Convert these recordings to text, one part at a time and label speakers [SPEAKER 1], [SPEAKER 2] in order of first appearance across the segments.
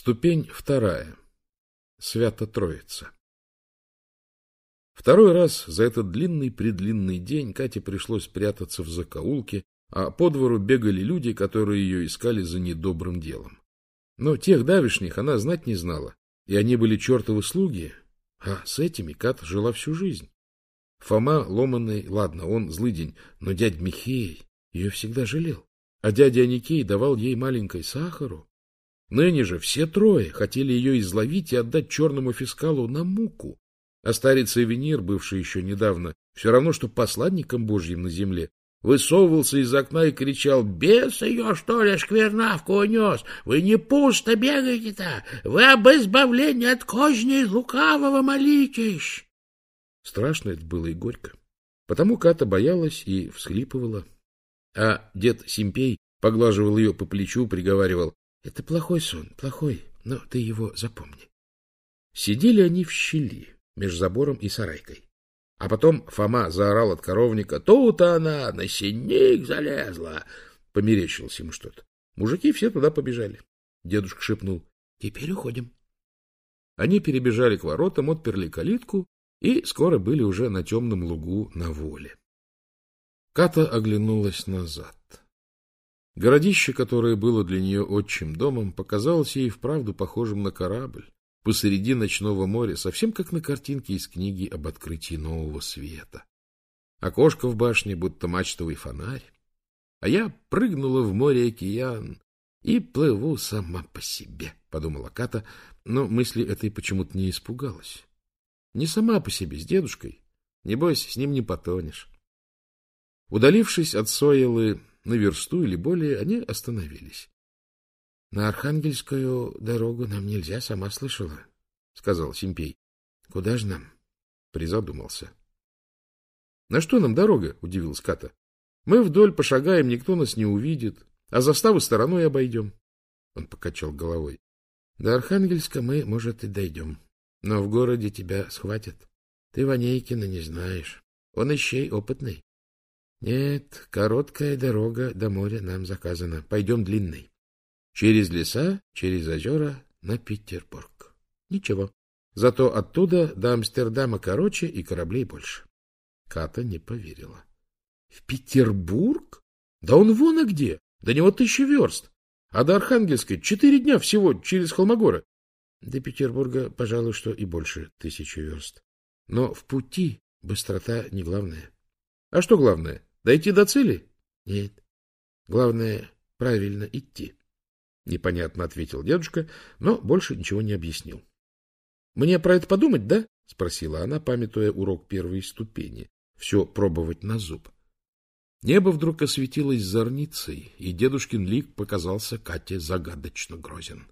[SPEAKER 1] Ступень вторая. Свято Троица. Второй раз за этот длинный-предлинный день Кате пришлось прятаться в закоулке, а по двору бегали люди, которые ее искали за недобрым делом. Но тех давишних она знать не знала, и они были чертовы слуги, а с этими Ката жила всю жизнь. Фома ломаный, ладно, он злый день, но дядь Михей ее всегда жалел, а дядя Аникей давал ей маленькой сахару, Ныне же все трое хотели ее изловить и отдать черному фискалу на муку. А старец Эвенир, бывший еще недавно, все равно, что посланником Божьим на земле, высовывался из окна и кричал «Бес ее, что ли, шквернавку унес? Вы не пусто бегаете-то! Вы об избавлении от козни лукавого молитесь!» Страшно это было и горько. Потому Ката боялась и всхлипывала. А дед Симпей поглаживал ее по плечу, приговаривал это плохой сон, плохой, но ты его запомни. Сидели они в щели между забором и сарайкой. А потом Фома заорал от коровника. Тут она на синик залезла. Померещилось ему что-то. Мужики все туда побежали. Дедушка шепнул. Теперь уходим. Они перебежали к воротам, отперли калитку и скоро были уже на темном лугу на воле. Ката оглянулась назад. Городище, которое было для нее отчим домом, показалось ей вправду похожим на корабль посреди ночного моря, совсем как на картинке из книги об открытии нового света. Окошко в башне, будто мачтовый фонарь. А я прыгнула в море океан и плыву сама по себе, — подумала Ката, но мысли этой почему-то не испугалась. Не сама по себе, с дедушкой. Небось, с ним не потонешь. Удалившись от Сойлы на версту или более, они остановились. — На Архангельскую дорогу нам нельзя, сама слышала, — сказал Симпей. — Куда же нам? — призадумался. — На что нам дорога? — удивился Ката. — Мы вдоль пошагаем, никто нас не увидит, а заставу стороной обойдем. Он покачал головой. — До Архангельска мы, может, и дойдем, но в городе тебя схватят. Ты Ванейкина не знаешь. Он ищей опытный. Нет, короткая дорога до моря нам заказана. Пойдем длинной. Через леса, через озера на Петербург. Ничего. Зато оттуда до Амстердама короче и кораблей больше. Ката не поверила. В Петербург? Да он вон а где. До него тысяча верст. А до Архангельской четыре дня всего через Холмогоры. До Петербурга, пожалуй, что и больше тысячи верст. Но в пути быстрота не главное. А что главное? Дойти до цели? Нет. Главное, правильно идти. Непонятно ответил дедушка, но больше ничего не объяснил. Мне про это подумать, да? Спросила она, памятуя урок первой ступени. Все пробовать на зуб. Небо вдруг осветилось зорницей, и дедушкин лик показался Кате загадочно грозен.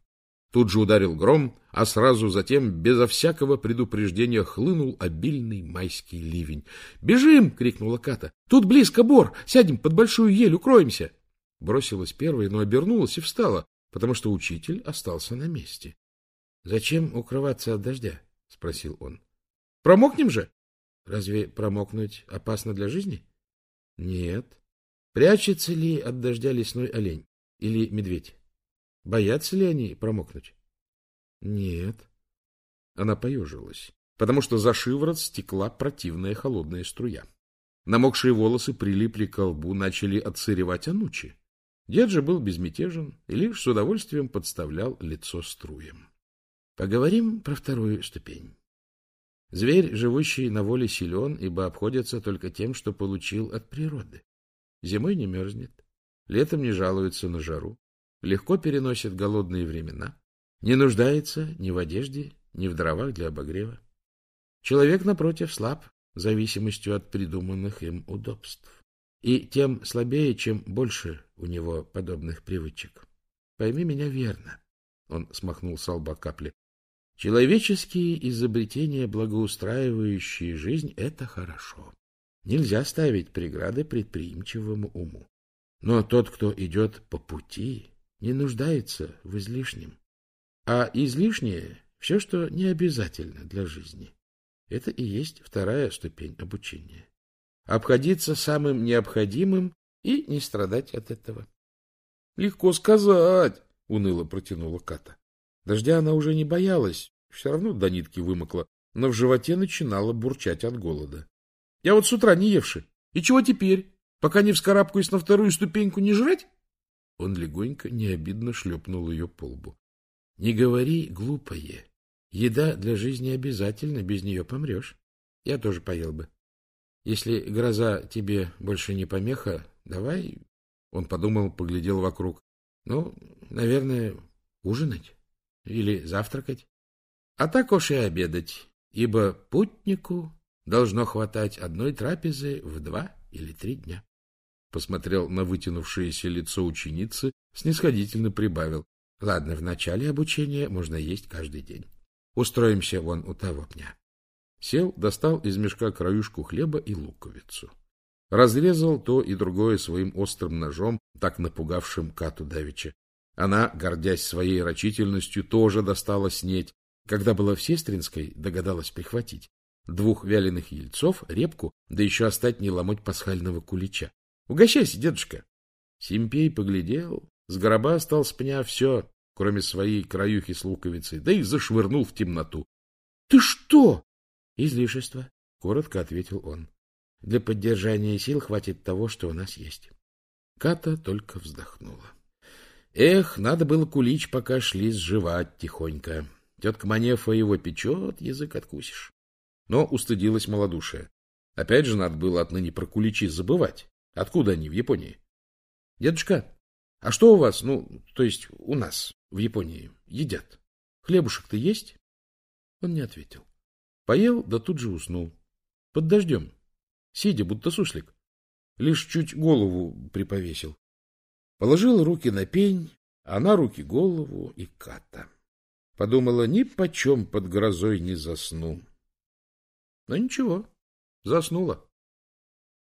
[SPEAKER 1] Тут же ударил гром, а сразу затем, безо всякого предупреждения, хлынул обильный майский ливень. «Бежим!» — крикнула Ката. «Тут близко бор! Сядем под большую ель, укроемся!» Бросилась первой, но обернулась и встала, потому что учитель остался на месте. — Зачем укрываться от дождя? — спросил он. — Промокнем же? — Разве промокнуть опасно для жизни? — Нет. Прячется ли от дождя лесной олень или медведь? Боятся ли они промокнуть? Нет. Она поежилась, потому что за шиворот стекла противная холодная струя. Намокшие волосы прилипли к лбу, начали отсыревать анучи. Дед же был безмятежен и лишь с удовольствием подставлял лицо струям. Поговорим про вторую ступень. Зверь, живущий на воле, силен, ибо обходится только тем, что получил от природы. Зимой не мерзнет, летом не жалуется на жару, легко переносит голодные времена, не нуждается ни в одежде, ни в дровах для обогрева. Человек, напротив, слаб зависимостью от придуманных им удобств. И тем слабее, чем больше у него подобных привычек. Пойми меня верно. Он смахнул с лба капли. Человеческие изобретения, благоустраивающие жизнь, — это хорошо. Нельзя ставить преграды предприимчивому уму. Но тот, кто идет по пути, не нуждается в излишнем. А излишнее — все, что не обязательно для жизни. Это и есть вторая ступень обучения. Обходиться самым необходимым и не страдать от этого. — Легко сказать, — уныло протянула Ката. Дождя она уже не боялась, все равно до нитки вымокла, но в животе начинала бурчать от голода. — Я вот с утра не евши. И чего теперь? Пока не вскарабкаюсь на вторую ступеньку, не жрать? Он легонько, необидно шлепнул ее по лбу. — Не говори, глупое. Еда для жизни обязательно, без нее помрешь. Я тоже поел бы. Если гроза тебе больше не помеха, давай... Он подумал, поглядел вокруг. Ну, наверное, ужинать или завтракать. А так уж и обедать, ибо путнику должно хватать одной трапезы в два или три дня. Посмотрел на вытянувшееся лицо ученицы, снисходительно прибавил. Ладно, в начале обучения можно есть каждый день. Устроимся вон у того пня. Сел, достал из мешка краюшку хлеба и луковицу. Разрезал то и другое своим острым ножом, так напугавшим Кату Давича. Она, гордясь своей рачительностью, тоже достала снеть. Когда была в Сестринской, догадалась прихватить. Двух вяленых яйцов, репку, да еще остать не ломоть пасхального кулича. — Угощайся, дедушка. Симпей поглядел, с гроба стал с пня все, кроме своей краюхи с луковицей, да и зашвырнул в темноту. — Ты что? — Излишество, — коротко ответил он. — Для поддержания сил хватит того, что у нас есть. Ката только вздохнула. Эх, надо было кулич, пока шли сживать тихонько. Тетка Манефа его печет, язык откусишь. Но устыдилась малодушие. Опять же, надо было отныне про куличи забывать. Откуда они в Японии? — Дедушка, а что у вас, ну, то есть у нас в Японии едят? Хлебушек-то есть? Он не ответил. Поел, да тут же уснул. Под дождем. Сидя, будто суслик. Лишь чуть голову приповесил. Положила руки на пень, а на руки голову и ката. Подумала, ни почем под грозой не засну. Но ничего, заснула.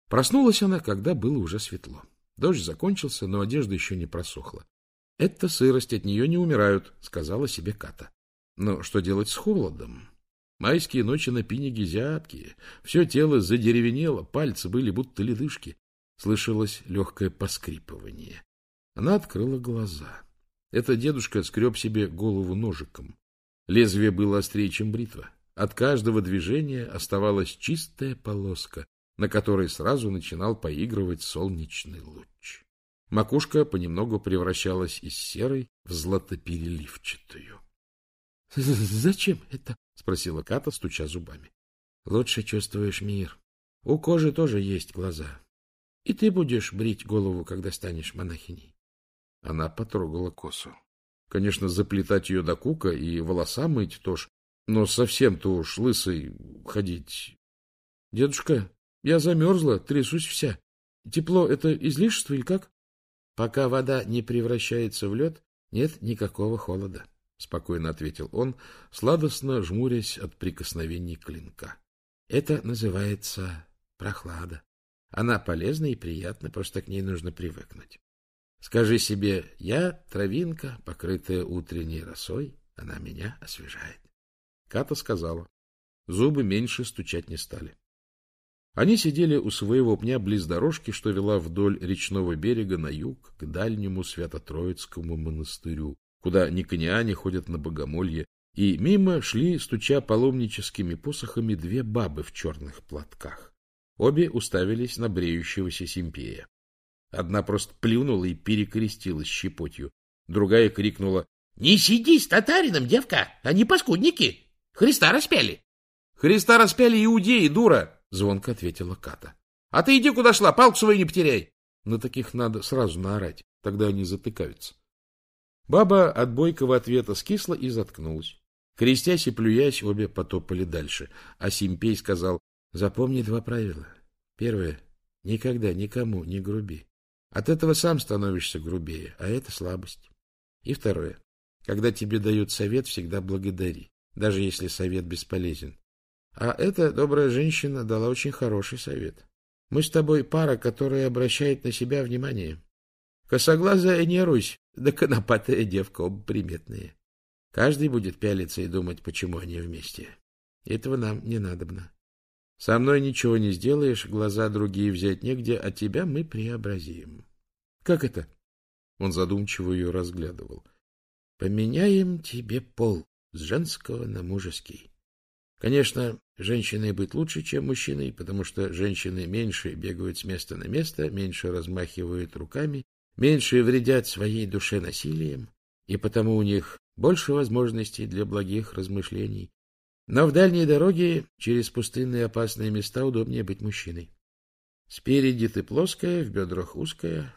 [SPEAKER 1] Проснулась она, когда было уже светло. Дождь закончился, но одежда еще не просохла. — Это сырость, от нее не умирают, — сказала себе Ката. Но что делать с холодом? Майские ночи на пиниге зябкие, все тело задеревенело, пальцы были будто ледышки. Слышалось легкое поскрипывание. Она открыла глаза. Это дедушка скреб себе голову ножиком. Лезвие было острее, чем бритва. От каждого движения оставалась чистая полоска, на которой сразу начинал поигрывать солнечный луч. Макушка понемногу превращалась из серой в златопереливчатую. — Зачем это? — спросила Ката, стуча зубами. — Лучше чувствуешь мир. У кожи тоже есть глаза. И ты будешь брить голову, когда станешь монахиней. Она потрогала косу. Конечно, заплетать ее до кука и волоса мыть тоже, но совсем-то уж лысой ходить. — Дедушка, я замерзла, трясусь вся. Тепло — это излишество или как? — Пока вода не превращается в лед, нет никакого холода, — спокойно ответил он, сладостно жмурясь от прикосновений клинка. — Это называется прохлада. Она полезна и приятна, просто к ней нужно привыкнуть. Скажи себе, я травинка, покрытая утренней росой, она меня освежает. Ката сказала. Зубы меньше стучать не стали. Они сидели у своего пня близ дорожки, что вела вдоль речного берега на юг, к дальнему Свято-Троицкому монастырю, куда никониане ходят на богомолье, и мимо шли, стуча паломническими посохами, две бабы в черных платках. Обе уставились на бреющегося Симпея. Одна просто плюнула и перекрестилась щепотью. Другая крикнула. — Не сиди с татарином, девка! Они паскудники! Христа распяли! — Христа распяли иудеи, дура! — звонко ответила Ката. — А ты иди куда шла, палку свою не потеряй! На таких надо сразу наорать, тогда они затыкаются. Баба от бойкого ответа скисла и заткнулась. Крестясь и плюясь, обе потопали дальше, а Симпей сказал, — Запомни два правила. Первое — никогда никому не груби. От этого сам становишься грубее, а это слабость. И второе. Когда тебе дают совет, всегда благодари, даже если совет бесполезен. А эта добрая женщина дала очень хороший совет. Мы с тобой пара, которая обращает на себя внимание. Косоглазая не Русь, да конопатая девка, оба приметные. Каждый будет пялиться и думать, почему они вместе. Этого нам не надобно. Со мной ничего не сделаешь, глаза другие взять негде, а тебя мы преобразим. Как это? Он задумчиво ее разглядывал. — Поменяем тебе пол с женского на мужеский. Конечно, женщиной быть лучше, чем мужчиной, потому что женщины меньше бегают с места на место, меньше размахивают руками, меньше вредят своей душе насилием, и потому у них больше возможностей для благих размышлений. Но в дальней дороге через пустынные опасные места удобнее быть мужчиной. Спереди ты плоская, в бедрах узкая.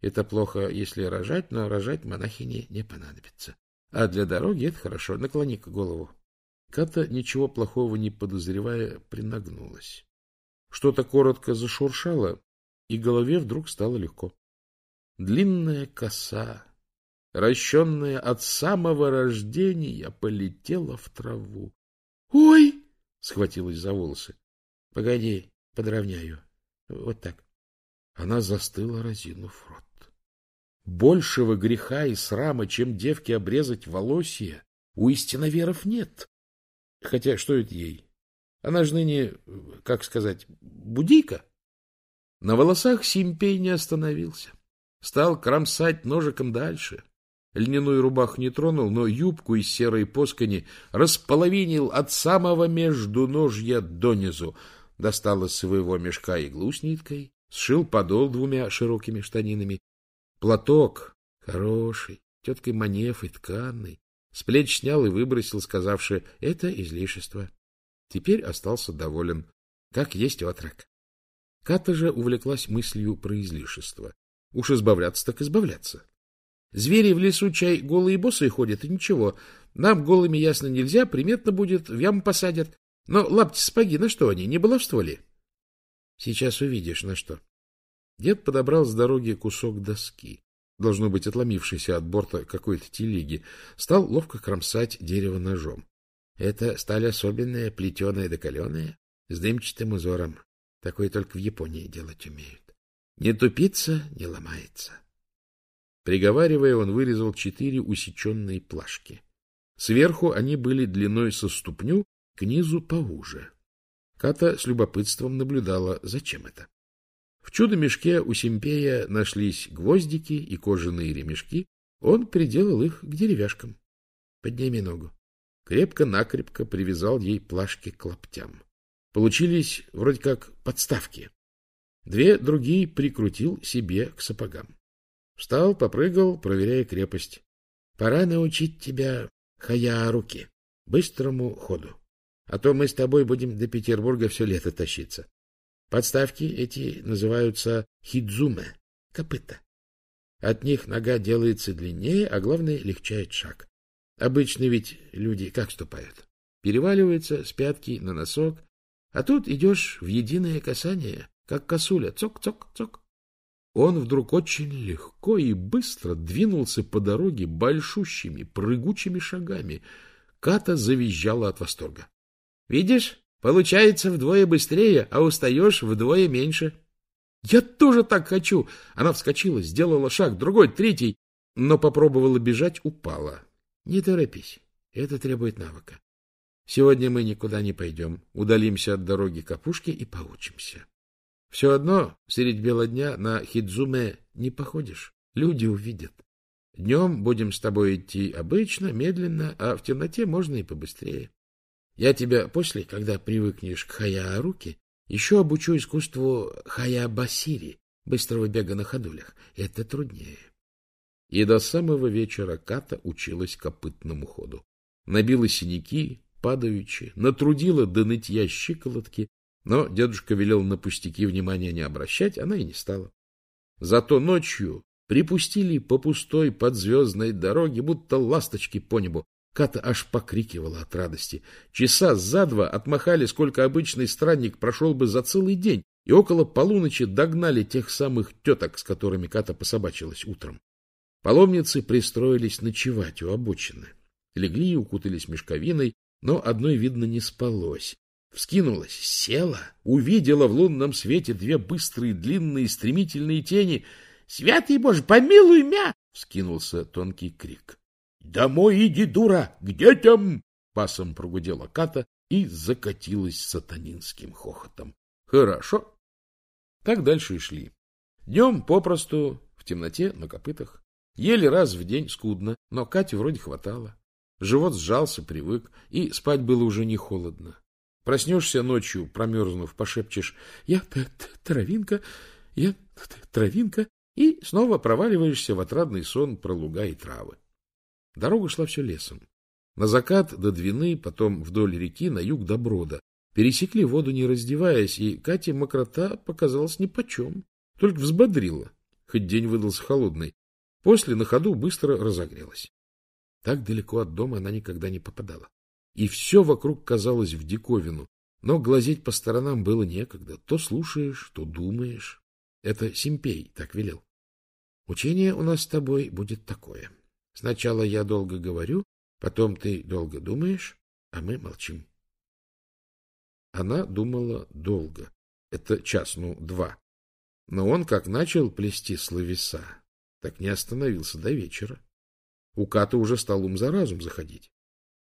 [SPEAKER 1] Это плохо, если рожать, но рожать монахине не понадобится. А для дороги это хорошо. Наклони-ка голову. Ката, ничего плохого не подозревая, принагнулась. Что-то коротко зашуршало, и голове вдруг стало легко. Длинная коса, ращенная от самого рождения, полетела в траву. «Ой!» — схватилась за волосы. «Погоди, подровняю. Вот так». Она застыла, разинув рот. Большего греха и срама, чем девке обрезать волосья, у истиноверов нет. Хотя что это ей? Она же ныне, как сказать, будейка. На волосах Симпей не остановился. Стал кромсать ножиком дальше. Льняную рубаху не тронул, но юбку из серой поскани располовинил от самого между ножья донизу. Достал из своего мешка иглу с ниткой, сшил подол двумя широкими штанинами. Платок хороший, теткой манефой, тканный. С плеч снял и выбросил, сказавши, это излишество. Теперь остался доволен, как есть отрок. Ката же увлеклась мыслью про излишество. Уж избавляться так избавляться. Звери в лесу чай голые босые ходят, и ничего. Нам голыми ясно нельзя, приметно будет, в яму посадят. Но лапти-сапоги, на что они, не баловство ли? Сейчас увидишь, на что. Дед подобрал с дороги кусок доски, должно быть отломившийся от борта какой-то телеги, стал ловко кромсать дерево ножом. Это сталь особенная, плетеная да каленая, с дымчатым узором. Такое только в Японии делать умеют. Не тупится, не ломается. Приговаривая, он вырезал четыре усеченные плашки. Сверху они были длиной со ступню, к низу поуже. Ката с любопытством наблюдала, зачем это. В чудо-мешке у Симпея нашлись гвоздики и кожаные ремешки. Он приделал их к деревяшкам. Подними ногу. Крепко-накрепко привязал ей плашки к лаптям. Получились вроде как подставки. Две другие прикрутил себе к сапогам. Встал, попрыгал, проверяя крепость. Пора научить тебя хая руки, быстрому ходу. А то мы с тобой будем до Петербурга все лето тащиться. Подставки эти называются хидзуме, копыта. От них нога делается длиннее, а главное, легчает шаг. Обычно ведь люди как ступают? Переваливаются с пятки на носок, а тут идешь в единое касание, как косуля, цок-цок-цок. Он вдруг очень легко и быстро двинулся по дороге большущими, прыгучими шагами. Ката завизжала от восторга. — Видишь, получается вдвое быстрее, а устаешь вдвое меньше. — Я тоже так хочу! Она вскочила, сделала шаг, другой, третий, но попробовала бежать, упала. — Не торопись, это требует навыка. Сегодня мы никуда не пойдем, удалимся от дороги к опушке и поучимся. Все одно средь бела дня на Хидзуме не походишь. Люди увидят. Днем будем с тобой идти обычно, медленно, а в темноте можно и побыстрее. Я тебя после, когда привыкнешь к хая-руки, еще обучу искусству хая-басири, быстрого бега на ходулях. Это труднее. И до самого вечера Ката училась копытному ходу. Набила синяки, падаючи, натрудила до нытья щиколотки, но дедушка велел на пустяки внимания не обращать, она и не стала. Зато ночью припустили по пустой подзвездной дороге, будто ласточки по небу. Ката аж покрикивала от радости. Часа за два отмахали, сколько обычный странник прошел бы за целый день, и около полуночи догнали тех самых теток, с которыми Ката пособачилась утром. Паломницы пристроились ночевать у обочины. Легли и укутались мешковиной, но одной, видно, не спалось. Вскинулась, села, увидела в лунном свете две быстрые, длинные, стремительные тени. «Святый Боже, помилуй мя!» — вскинулся тонкий крик. «Домой иди, дура, к детям!» — пасом прогудела Ката и закатилась сатанинским хохотом. «Хорошо». Так дальше и шли. Днем попросту, в темноте, на копытах. Ели раз в день скудно, но Кате вроде хватало. Живот сжался, привык, и спать было уже не холодно. Проснешься ночью, промерзнув, пошепчешь «Я травинка, я травинка», и снова проваливаешься в отрадный сон про луга и травы. Дорога шла все лесом. На закат до Двины, потом вдоль реки, на юг до Брода. Пересекли воду, не раздеваясь, и Кате мокрота показалась нипочем, только взбодрила, хоть день выдался холодный. После на ходу быстро разогрелась. Так далеко от дома она никогда не попадала. И все вокруг казалось в диковину, но глазеть по сторонам было некогда. То слушаешь, то думаешь. Это Симпей так велел. Учение у нас с тобой будет такое. Сначала я долго говорю, потом ты долго думаешь, а мы молчим. Она думала долго. Это час, ну, два. Но он как начал плести словеса, так не остановился до вечера. У Каты уже стал ум за разум заходить.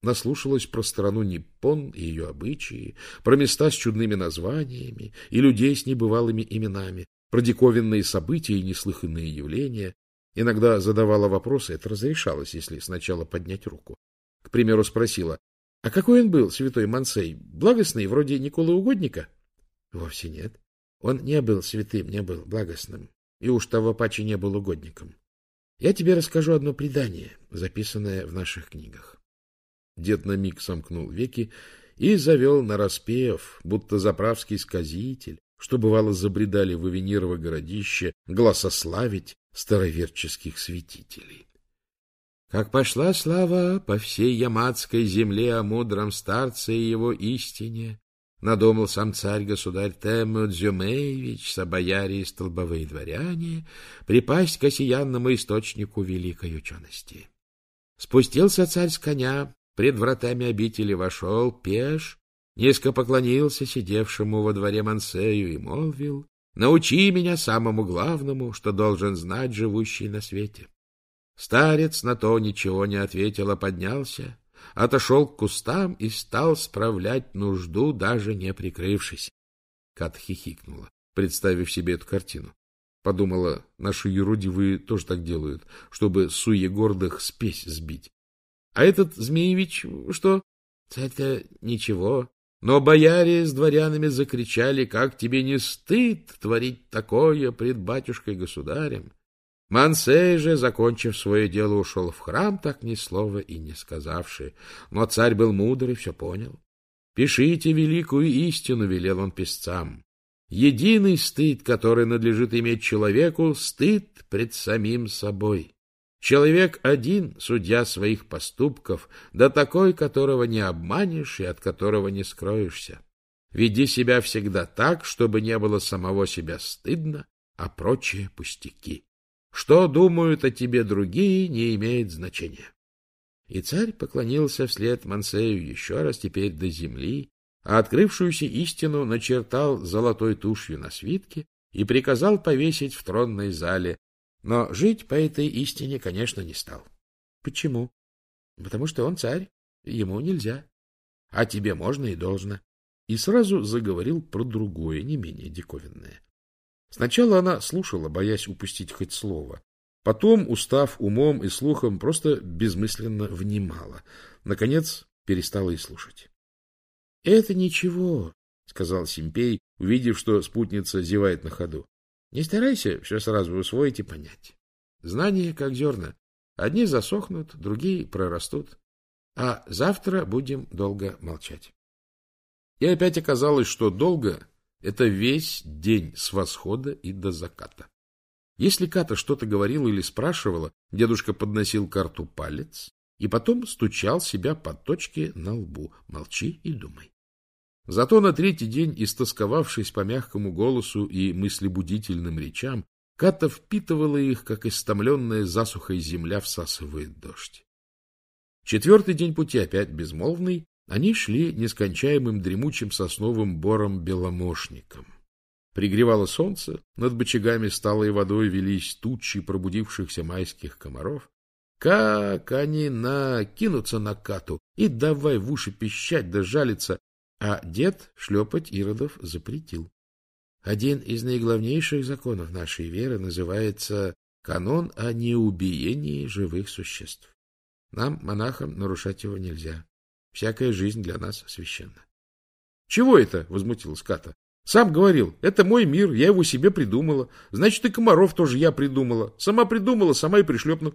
[SPEAKER 1] Наслушалась про страну Ниппон и ее обычаи, про места с чудными названиями и людей с небывалыми именами, про диковинные события и неслыханные явления. Иногда задавала вопросы, это разрешалось, если сначала поднять руку. К примеру, спросила, а какой он был, святой Мансей? Благостный, вроде Николы Угодника? Вовсе нет. Он не был святым, не был благостным. И уж того паче не был угодником. Я тебе расскажу одно предание, записанное в наших книгах. Дед на миг сомкнул веки и завел нараспев, будто заправский сказитель, что бывало забредали в Авенирово городище гласославить староверческих святителей. Как пошла слава по всей ямадской земле о мудром старце и его истине, надумал сам царь-государь Тему Дзюмеевич, собояре и столбовые дворяне, припасть к осиянному источнику великой учености. Спустился царь с коня, пред вратами обители вошел, пеш, низко поклонился сидевшему во дворе Мансею и молвил, «Научи меня самому главному, что должен знать живущий на свете». Старец на то ничего не ответил, а поднялся, отошел к кустам и стал справлять нужду, даже не прикрывшись. Кат хихикнула, представив себе эту картину. Подумала, наши юродивые тоже так делают, чтобы суе гордых спесь сбить. А этот Змеевич что? Это ничего. Но бояре с дворянами закричали, как тебе не стыд творить такое пред батюшкой-государем. Мансей же, закончив свое дело, ушел в храм, так ни слова и не сказавши. Но царь был мудр и все понял. «Пишите великую истину», — велел он писцам. «Единый стыд, который надлежит иметь человеку, стыд пред самим собой. Человек один, судья своих поступков, да такой, которого не обманешь и от которого не скроешься. Веди себя всегда так, чтобы не было самого себя стыдно, а прочие пустяки. Что думают о тебе другие, не имеет значения. И царь поклонился вслед Мансею еще раз теперь до земли, а открывшуюся истину начертал золотой тушью на свитке и приказал повесить в тронной зале, но жить по этой истине, конечно, не стал. Почему? Потому что он царь, ему нельзя. А тебе можно и должно. И сразу заговорил про другое, не менее диковинное. Сначала она слушала, боясь упустить хоть слово. Потом, устав умом и слухом, просто безмысленно внимала. Наконец, перестала и слушать. — Это ничего, — сказал Симпей, увидев, что спутница зевает на ходу. — Не старайся все сразу усвоить и понять. Знания, как зерна. Одни засохнут, другие прорастут. А завтра будем долго молчать. И опять оказалось, что долго это весь день с восхода и до заката. Если Ката что-то говорила или спрашивала, дедушка подносил карту палец и потом стучал себя по точке на лбу. Молчи и думай. Зато на третий день, истосковавшись по мягкому голосу и мыслебудительным речам, Ката впитывала их, как истомленная засухой земля всасывает дождь. Четвертый день пути опять безмолвный, они шли нескончаемым дремучим сосновым бором-беломошником. Пригревало солнце, над бочагами сталой водой велись тучи пробудившихся майских комаров. Как они накинутся на кату и давай в уши пищать да жалиться, а дед шлепать иродов запретил. Один из наиглавнейших законов нашей веры называется канон о неубиении живых существ. Нам, монахам, нарушать его нельзя. Всякая жизнь для нас священна. — Чего это? — возмутилась Ката. — Сам говорил, это мой мир, я его себе придумала. Значит, и комаров тоже я придумала. Сама придумала, сама и пришлепну.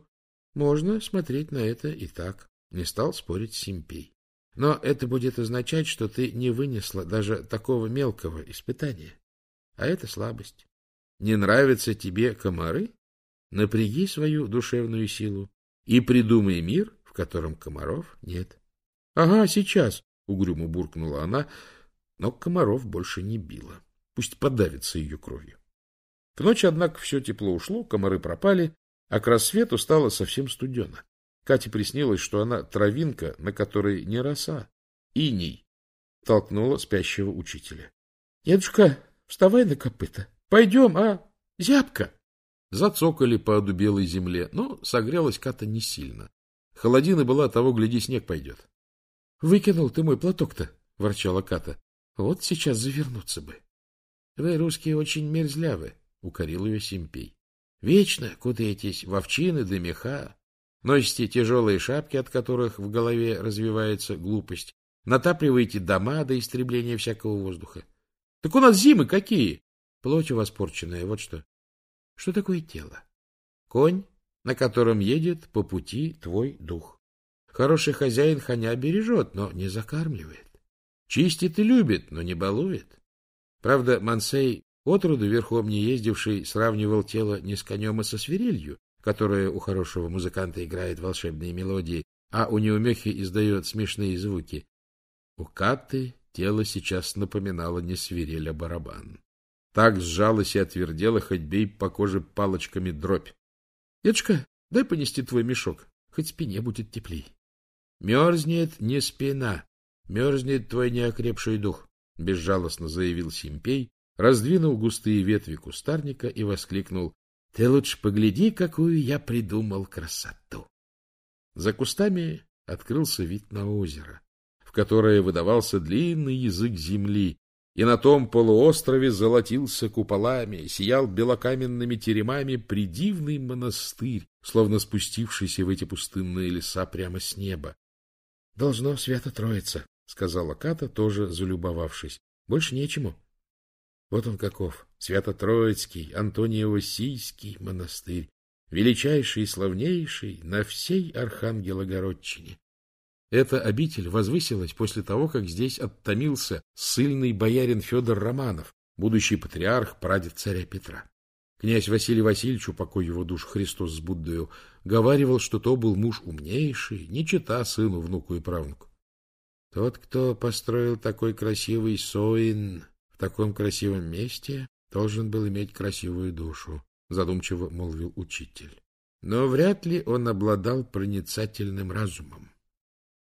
[SPEAKER 1] Можно смотреть на это и так. Не стал спорить Симпей. Но это будет означать, что ты не вынесла даже такого мелкого испытания. А это слабость. Не нравятся тебе комары? Напряги свою душевную силу и придумай мир, в котором комаров нет. — Ага, сейчас, — угрюмо буркнула она, но комаров больше не била. Пусть подавится ее кровью. В ночь, однако, все тепло ушло, комары пропали, а к рассвету стало совсем студено. Кате приснилось, что она травинка, на которой не роса, иней, толкнула спящего учителя. — Дедушка, вставай на копыта. Пойдем, а? Зябка. Зацокали по одубелой земле, но согрелась Ката не сильно. Холодина была, того, гляди, снег пойдет. — Выкинул ты мой платок-то, — ворчала Ката. — Вот сейчас завернуться бы. — Вы, русские, очень мерзлявы, — укорил ее Симпей. — Вечно кутаетесь в овчины да меха, носите тяжелые шапки, от которых в голове развивается глупость, натапливаете дома до истребления всякого воздуха. Так у нас зимы какие? Плоть у вас вот что. Что такое тело? Конь, на котором едет по пути твой дух. Хороший хозяин коня бережет, но не закармливает. Чистит и любит, но не балует. Правда, Мансей, отроду верхом не ездивший, сравнивал тело не с конем, а со свирелью, которая у хорошего музыканта играет волшебные мелодии, а у неумехи издает смешные звуки. У Каты тело сейчас напоминало не свирель, а барабан. Так сжалась и отвердела, хоть бей по коже палочками дробь. — Дедушка, дай понести твой мешок, хоть спине будет теплей. — Мерзнет не спина, мерзнет твой неокрепший дух, — безжалостно заявил Симпей, раздвинул густые ветви кустарника и воскликнул. — Ты лучше погляди, какую я придумал красоту. За кустами открылся вид на озеро, в которое выдавался длинный язык земли, и на том полуострове золотился куполами, сиял белокаменными теремами придивный монастырь, словно спустившийся в эти пустынные леса прямо с неба. — Должно свято троица, — сказала Ката, тоже залюбовавшись. — Больше нечему. Вот он каков, свято-троицкий, Антониево-Сийский монастырь, величайший и славнейший на всей Архангелогородчине. Эта обитель возвысилась после того, как здесь оттомился сильный боярин Федор Романов, будущий патриарх, прадед царя Петра. Князь Василий Васильевич, упокой его душ Христос с Буддою, говаривал, что то был муж умнейший, не чита сыну, внуку и правнуку. Тот, кто построил такой красивый соин в таком красивом месте, должен был иметь красивую душу, задумчиво молвил учитель. Но вряд ли он обладал проницательным разумом.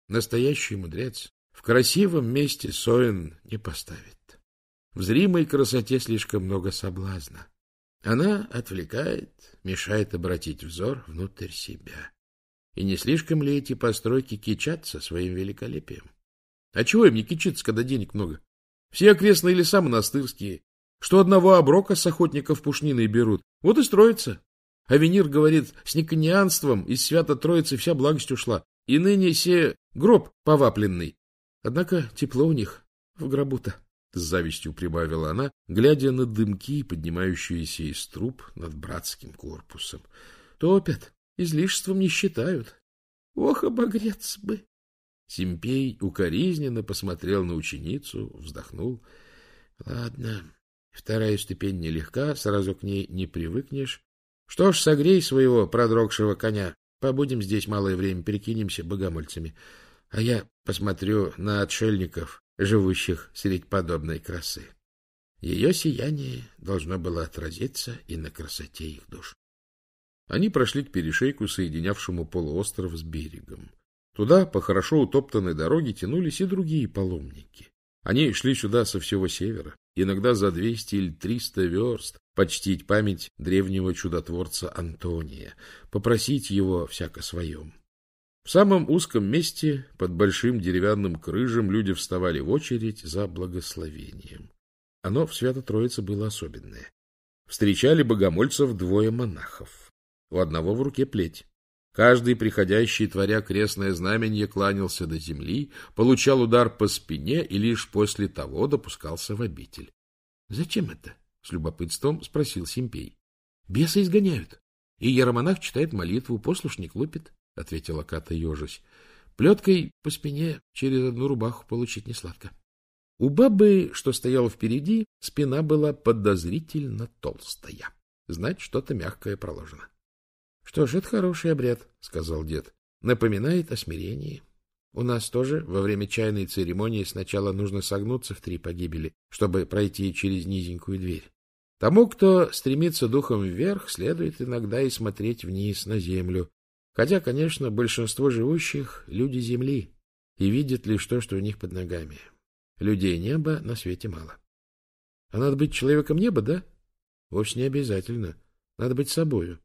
[SPEAKER 1] Настоящий мудрец в красивом месте соин не поставит. В зримой красоте слишком много соблазна. Она отвлекает, мешает обратить взор внутрь себя. И не слишком ли эти постройки кичатся своим великолепием? А чего им не кичиться, когда денег много? Все окрестные леса монастырские, что одного оброка с охотников пушнины берут, вот и строится. А Венир говорит, с никонианством из свято Троицы вся благость ушла, и ныне се гроб повапленный. Однако тепло у них в гробу-то, — с завистью прибавила она, глядя на дымки, поднимающиеся из труб над братским корпусом. Топят, излишеством не считают. Ох, обогреться бы! Симпей укоризненно посмотрел на ученицу, вздохнул. — Ладно, вторая ступень нелегка, сразу к ней не привыкнешь. Что ж, согрей своего продрогшего коня, Побудем здесь малое время, перекинемся богомольцами. А я посмотрю на отшельников, живущих среди подобной красы. Ее сияние должно было отразиться и на красоте их душ. Они прошли к перешейку, соединявшему полуостров с берегом. Туда, по хорошо утоптанной дороге, тянулись и другие паломники. Они шли сюда со всего севера, иногда за двести или триста верст, почтить память древнего чудотворца Антония, попросить его всяко своем. В самом узком месте, под большим деревянным крыжем, люди вставали в очередь за благословением. Оно в Свято-Троице было особенное. Встречали богомольцев двое монахов. у одного в руке плеть. Каждый приходящий, творя крестное знамение, кланялся до земли, получал удар по спине и лишь после того допускался в обитель. — Зачем это? — с любопытством спросил Симпей. — Бесы изгоняют. И яромонах читает молитву, послушник лупит, — ответила Ката ежась. Плеткой по спине через одну рубаху получить не сладко. У бабы, что стояла впереди, спина была подозрительно толстая. Знать, что-то мягкое проложено. — Что ж, это хороший обряд, — сказал дед. — Напоминает о смирении. У нас тоже во время чайной церемонии сначала нужно согнуться в три погибели, чтобы пройти через низенькую дверь. Тому, кто стремится духом вверх, следует иногда и смотреть вниз на землю. Хотя, конечно, большинство живущих — люди земли и видят лишь то, что у них под ногами. Людей неба на свете мало. А надо быть человеком неба, да? Вовсе не обязательно. Надо быть собою.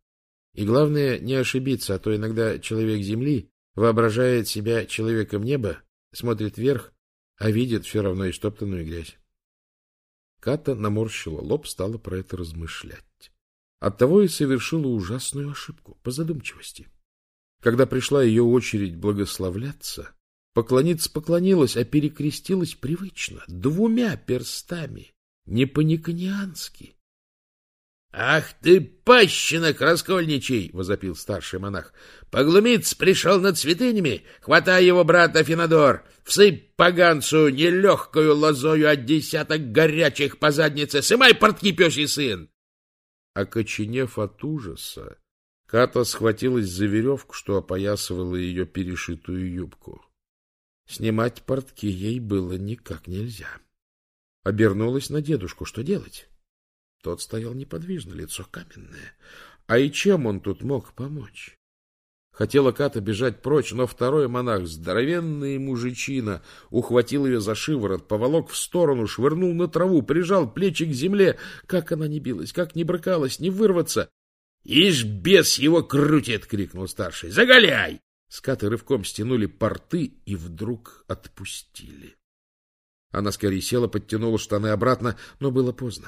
[SPEAKER 1] И главное, не ошибиться, а то иногда человек земли воображает себя человеком неба, смотрит вверх, а видит все равно истоптанную грязь. Ката наморщила лоб, стала про это размышлять. Оттого и совершила ужасную ошибку по задумчивости. Когда пришла ее очередь благословляться, Поклониться поклонилась, а перекрестилась привычно, двумя перстами, не по-никониански. — Ах ты, пащенок раскольничий! — возопил старший монах. — Поглумиться пришел над святынями? Хватай его, брат Афинадор! Всыпь поганцу нелегкую лозою от десяток горячих по заднице! Сымай портки, пёсий сын! Окоченев от ужаса, Ката схватилась за веревку, что опоясывала ее перешитую юбку. Снимать портки ей было никак нельзя. Обернулась на дедушку. Что делать? Тот стоял неподвижно, лицо каменное. А и чем он тут мог помочь? Хотела Ката бежать прочь, но второй монах, здоровенный мужичина, ухватил ее за шиворот, поволок в сторону, швырнул на траву, прижал плечи к земле. Как она не билась, как не брыкалась, не вырваться! — Ишь, бес его крутит! — крикнул старший. — Заголяй! Скаты рывком стянули порты и вдруг отпустили. Она скорее села, подтянула штаны обратно, но было поздно.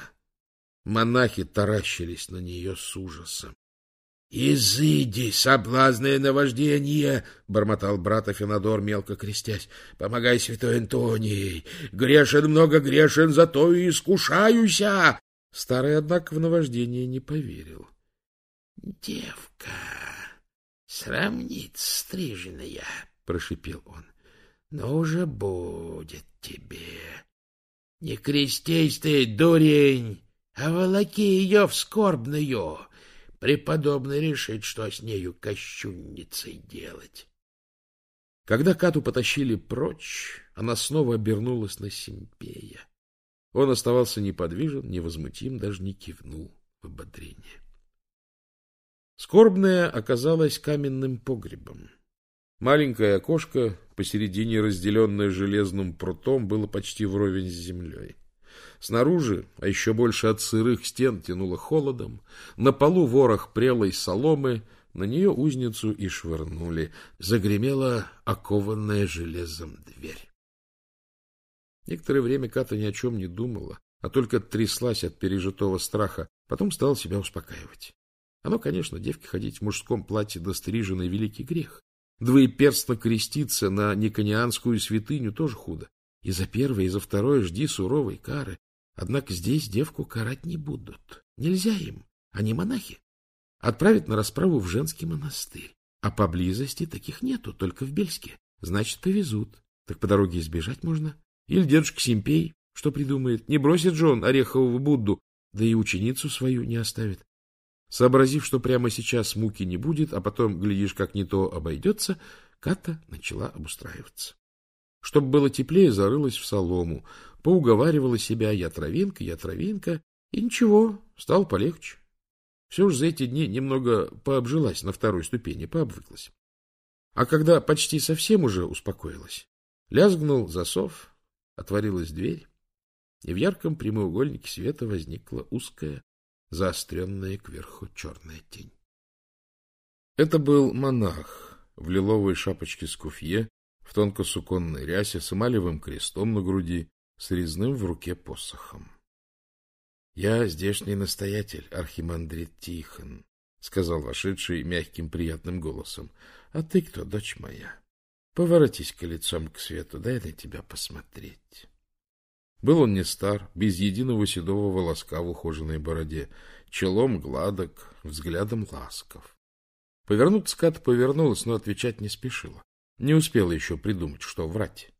[SPEAKER 1] Монахи таращились на нее с ужасом. — Изыди, соблазное наваждение! — бормотал брат Афинадор, мелко крестясь. — Помогай святой Антоний! Грешен много грешен, зато и искушаюся! Старый, однако, в наваждение не поверил. — Девка! Срамница стриженная, — прошипел он. — Но уже будет тебе. Не крестись ты, дурень, а волоки ее в скорбную. Преподобный решит, что с нею кощунницей делать. Когда Кату потащили прочь, она снова обернулась на Симпея. Он оставался неподвижен, невозмутим, даже не кивнул в ободрение. Скорбная оказалась каменным погребом. Маленькое окошко, посередине разделенное железным прутом, было почти вровень с землей. Снаружи, а еще больше от сырых стен, тянуло холодом. На полу ворох прелой соломы, на нее узницу и швырнули. Загремела окованная железом дверь. Некоторое время Ката ни о чем не думала, а только тряслась от пережитого страха, потом стала себя успокаивать. Оно, конечно, девке ходить в мужском платье достриженный великий грех. Двоеперстно креститься на никонианскую святыню тоже худо. И за первое, и за второе жди суровой кары. Однако здесь девку карать не будут. Нельзя им. Они монахи. Отправят на расправу в женский монастырь. А поблизости таких нету, только в Бельске. Значит, повезут. Так по дороге избежать можно. Или дедушка Симпей что придумает. Не бросит же он Орехового Будду, да и ученицу свою не оставит. Сообразив, что прямо сейчас муки не будет, а потом, глядишь, как не то обойдется, Ката начала обустраиваться. Чтобы было теплее, зарылась в солому, поуговаривала себя «я травинка, я травинка», и ничего, стал полегче. Все же за эти дни немного пообжилась на второй ступени, пообвыклась. А когда почти совсем уже успокоилась, лязгнул засов, отворилась дверь, и в ярком прямоугольнике света возникла узкая заостренная кверху черная тень. Это был монах в лиловой шапочке с куфье, в тонкосуконной рясе с эмалевым крестом на груди, с резным в руке посохом. — Я здешний настоятель, архимандрит Тихон, — сказал вошедший мягким приятным голосом. — А ты кто, дочь моя? Поворотись-ка лицом к свету, дай на тебя посмотреть. Был он не стар, без единого седого волоска в ухоженной бороде, челом гладок, взглядом ласков. Повернуться Ката повернулась, но отвечать не спешила. Не успела еще придумать, что врать.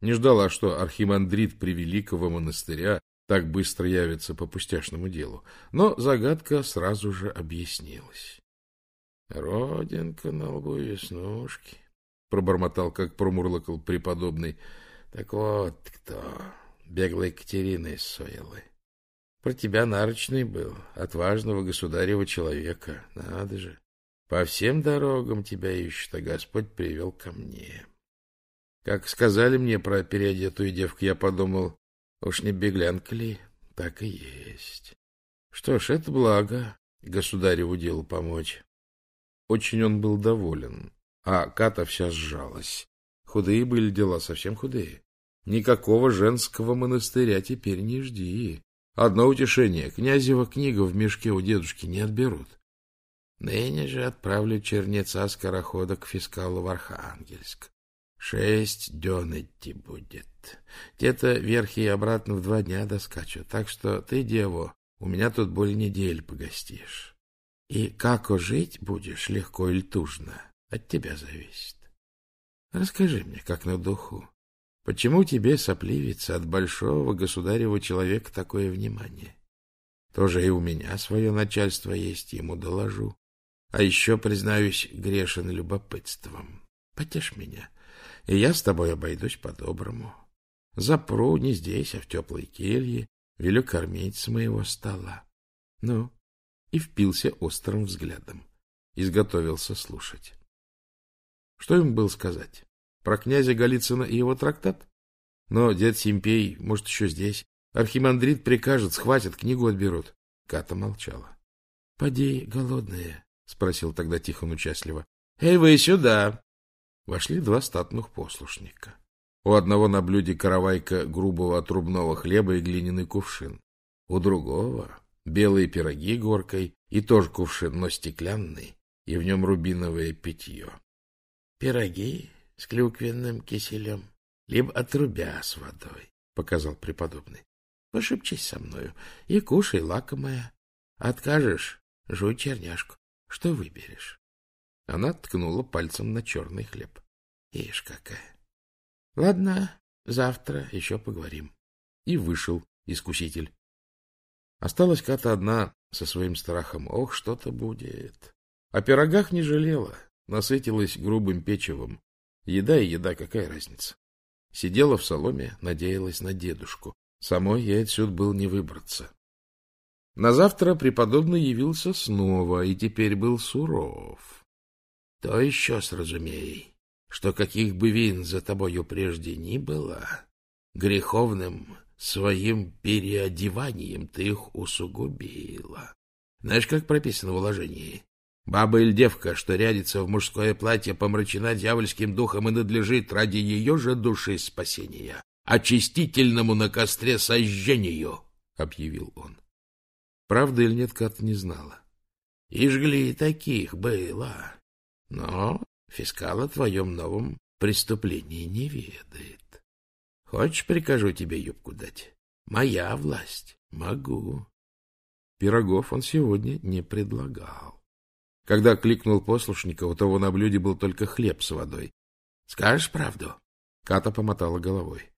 [SPEAKER 1] Не ждала, что архимандрит Превеликого монастыря так быстро явится по пустяшному делу. Но загадка сразу же объяснилась. — Родинка на лбу веснушки, — пробормотал, как промурлокал преподобный. — Так вот кто, беглая Екатерина из Сойлы. Про тебя нарочный был, отважного государева человека, надо же. По всем дорогам тебя ищут, а Господь привел ко мне. Как сказали мне про переодетую девку, я подумал, уж не беглянка ли? Так и есть. Что ж, это благо государеву делу помочь. Очень он был доволен, а Ката вся сжалась. Худые были дела, совсем худые. Никакого женского монастыря теперь не жди. Одно утешение — князева книга в мешке у дедушки не отберут. Ныне же отправлю чернеца-скорохода к фискалу в Архангельск. Шесть дён идти будет. Те-то верхи и обратно в два дня доскачут. Так что ты, дево, у меня тут более недели погостишь. И как жить будешь, легко или тужно, от тебя зависит. Расскажи мне, как на духу, почему тебе, сопливица, от большого государева человека такое внимание? Тоже и у меня свое начальство есть, ему доложу. А еще, признаюсь, грешен любопытством. Потешь меня, и я с тобой обойдусь по-доброму. Запру не здесь, а в теплой келье, велю кормить с моего стола. Ну, и впился острым взглядом. Изготовился слушать. Что им было сказать? Про князя Голицына и его трактат? Но дед Симпей, может, еще здесь. Архимандрит прикажет, схватят, книгу отберут. Ката молчала. — Поди, голодная, — спросил тогда Тихон участливо. — Эй, вы сюда! Вошли два статных послушника. У одного на блюде каравайка грубого отрубного хлеба и глиняный кувшин. У другого белые пироги горкой и тоже кувшин, но стеклянный, и в нем рубиновое питье. — Пироги с клюквенным киселем, либо отрубя с водой, — показал преподобный. — Пошепчись со мною и кушай лакомое. Откажешь — жуй черняшку. Что выберешь? Она ткнула пальцем на черный хлеб. Ишь какая! Ладно, завтра еще поговорим. И вышел искуситель. Осталась Ката одна со своим страхом. Ох, что-то будет. О пирогах не жалела, насытилась грубым печевом. Еда и еда, какая разница? Сидела в соломе, надеялась на дедушку. Самой ей отсюда был не выбраться. На завтра преподобный явился снова и теперь был суров. То еще сразумей, что каких бы вин за тобою прежде ни было, греховным своим переодеванием ты их усугубила. Знаешь, как прописано в уложении? Баба или девка, что рядится в мужское платье, помрачена дьявольским духом и надлежит ради ее же души спасения, очистительному на костре сожжению, — объявил он. Правда или нет, Кат не знала. И жгли таких было. Но фискал о твоем новом преступлении не ведает. Хочешь, прикажу тебе юбку дать? Моя власть. Могу. Пирогов он сегодня не предлагал. Когда кликнул послушника, у того на блюде был только хлеб с водой. — Скажешь правду? Ката помотала головой.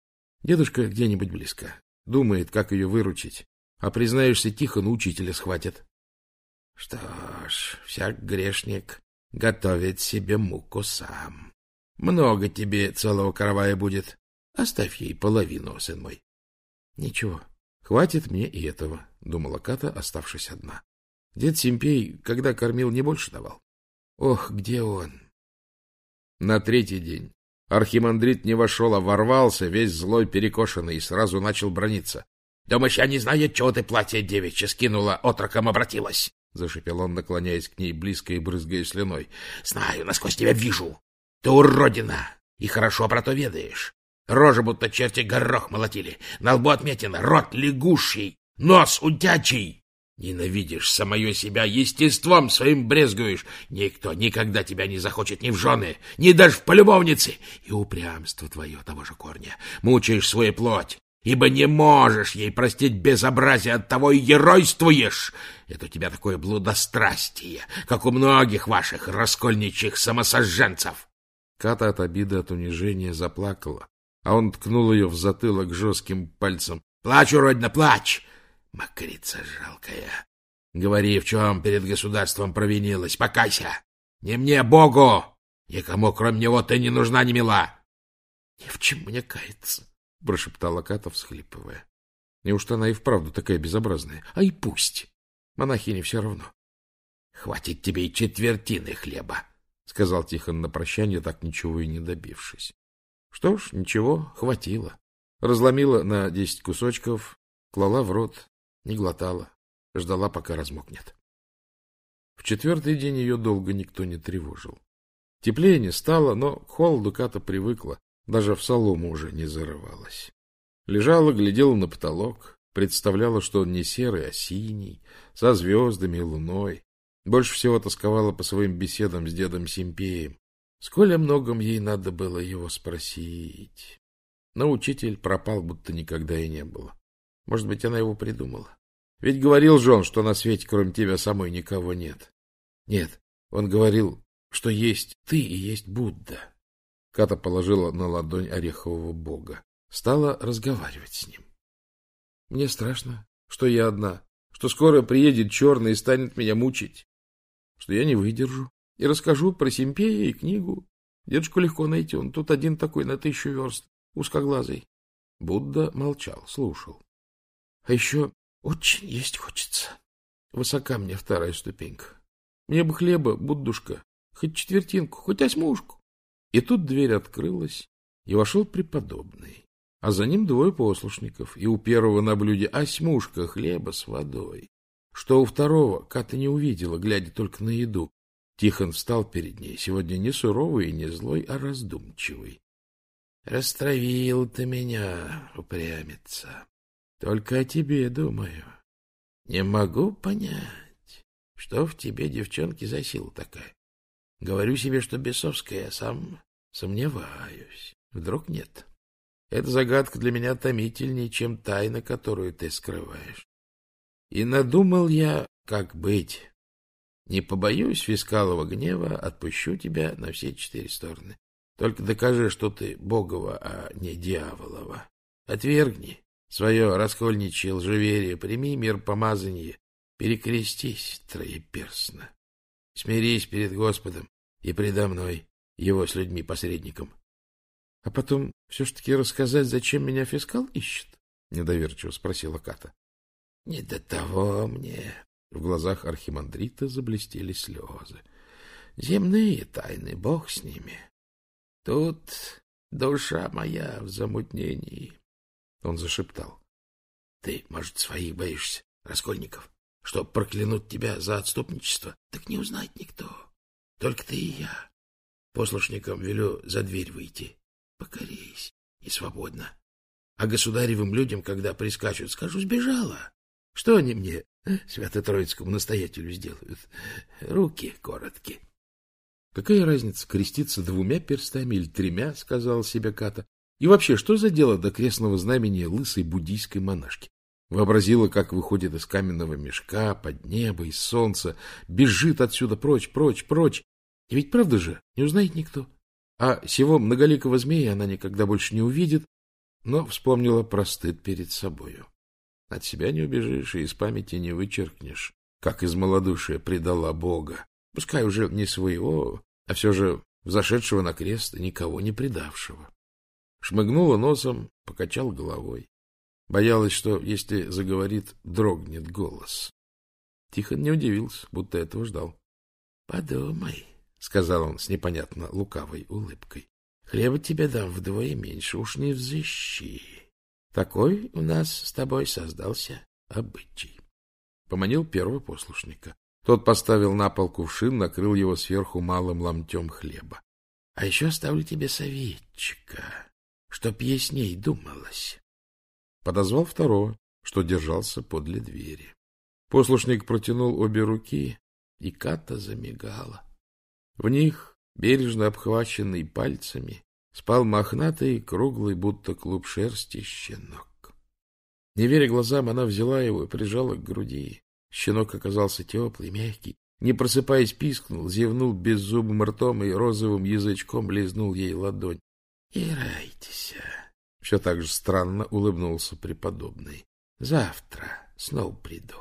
[SPEAKER 1] Дедушка где-нибудь близко. Думает, как ее выручить. А признаешься, тихо, на учителя схватят. — Что ж, всяк грешник готовит себе муку сам. Много тебе целого каравая будет. Оставь ей половину, сын мой. — Ничего, хватит мне и этого, — думала Ката, оставшись одна. Дед Симпей, когда кормил, не больше давал. Ох, где он? На третий день архимандрит не вошел, а ворвался, весь злой перекошенный, и сразу начал брониться. — Думаешь, я не знаю, чего ты платье девичье скинула, отроком обратилась? — зашипел он, наклоняясь к ней близко и брызгая слюной. — Знаю, насквозь тебя вижу. Ты уродина, и хорошо про то ведаешь. Рожа будто черти горох молотили, на лбу отметина, рот лягуший, нос утячий.
[SPEAKER 2] Ненавидишь самое себя, естеством своим брезгуешь. Никто никогда тебя не захочет ни в жены, ни даже в полюбовницы. И упрямство твое того же корня. Мучаешь свою плоть, ибо не можешь ей простить безобразие, от того и геройствуешь. Это у тебя такое блудострастие, как у многих ваших раскольничьих самосожженцев.
[SPEAKER 1] Ката от обиды, от унижения заплакала, а он ткнул ее в затылок жестким пальцем.
[SPEAKER 2] — Плачь, уродина, плачь! Макрица жалкая. Говори, в чем перед государством провинилась. Покайся. Не мне, Богу. Никому, кроме него, ты не нужна, не мила.
[SPEAKER 1] — Ни в чем мне каяться, — прошептала Ката, всхлипывая. Неужто она и вправду такая безобразная? А и пусть. Монахине все равно.
[SPEAKER 2] — Хватит тебе и четвертины хлеба, — сказал Тихон на прощание, так ничего и не добившись.
[SPEAKER 1] Что ж, ничего, хватило. Разломила на десять кусочков, клала в рот, не глотала, ждала, пока размокнет. В четвертый день ее долго никто не тревожил. Теплее не стало, но к холоду Ката привыкла, даже в солому уже не зарывалась. Лежала, глядела на потолок, представляла, что он не серый, а синий, со звездами и луной. Больше всего тосковала по своим беседам с дедом Симпеем. Сколь многом ей надо было его спросить. Но учитель пропал, будто никогда и не было. Может быть, она его придумала. Ведь говорил же он, что на свете кроме тебя самой никого нет. Нет, он говорил, что есть ты и есть Будда. Ката положила на ладонь орехового бога. Стала разговаривать с ним. Мне страшно, что я одна, что скоро приедет черный и станет меня мучить, что я не выдержу и расскажу про Симпея и книгу. Дедушку легко найти, он тут один такой на тысячу верст, узкоглазый. Будда молчал, слушал. А еще очень есть хочется. Высока мне вторая ступенька. Мне бы хлеба, Буддушка, хоть четвертинку, хоть осьмушку. И тут дверь открылась, и вошел преподобный, а за ним двое послушников, и у первого на блюде осьмушка хлеба с водой. Что у второго Ката не увидела, глядя только на еду. Тихон встал перед ней, сегодня не суровый и не злой, а раздумчивый. — Растравил ты меня, упрямится. Только о тебе думаю. Не могу понять, что в тебе, девчонки, за сила такая. Говорю себе, что бесовская, а сам сомневаюсь. Вдруг нет. Эта загадка для меня томительнее, чем тайна, которую ты скрываешь. И надумал я, как быть. Не побоюсь фискалова гнева, отпущу тебя на все четыре стороны. Только докажи, что ты Богова, а не дьяволова. Отвергни, свое раскольничье лжеверие, прими мир помазанье, перекрестись троеперстно. Смирись перед Господом и предо мной, его с людьми-посредником. — А потом все ж таки рассказать, зачем меня фискал ищет? — недоверчиво спросила Ката. — Не до того мне. В глазах архимандрита заблестели слезы. — Земные тайны, бог с ними. Тут душа моя в замутнении. Он зашептал. — Ты, может, своих боишься, раскольников, что проклянут тебя за отступничество? Так не узнать никто. Только ты и я. Послушникам велю за дверь выйти. Покорись и свободно. А государевым людям, когда прискачут, скажу, сбежала. Что они мне, э, свято-троицкому настоятелю, сделают? Руки короткие. Какая разница, креститься двумя перстами или тремя, сказала себе Ката. И вообще, что за дело до крестного знамения лысой буддийской монашки? Вообразила, как выходит из каменного мешка, под небо, из солнца, бежит отсюда прочь, прочь, прочь. И ведь правда же, не узнает никто. А сего многоликого змея она никогда больше не увидит, но вспомнила про стыд перед собою. От себя не убежишь и из памяти не вычеркнешь, как из малодушия предала Бога. Пускай уже не своего, а все же взошедшего на крест никого не предавшего. Шмыгнула носом, покачал головой. Боялась, что, если заговорит, дрогнет голос. Тихон не удивился, будто этого ждал. — Подумай, — сказал он с непонятно лукавой улыбкой. — Хлеба тебе дам вдвое меньше, уж не взыщи. Такой у нас с тобой создался обычай. Поманил первого послушника. Тот поставил на пол кувшин, накрыл его сверху малым ломтем хлеба. — А еще оставлю тебе советчика чтоб ясней думалось. Подозвал второго, что держался подле двери. Послушник протянул обе руки, и Ката замигала. В них, бережно обхваченный пальцами, спал мохнатый, круглый, будто клуб шерсти, щенок. Не веря глазам, она взяла его и прижала к груди. Щенок оказался теплый, мягкий. Не просыпаясь, пискнул, зевнул беззубым ртом и розовым язычком лизнул ей ладонь. — Играйтесь. Все так же странно улыбнулся преподобный. — Завтра снова приду.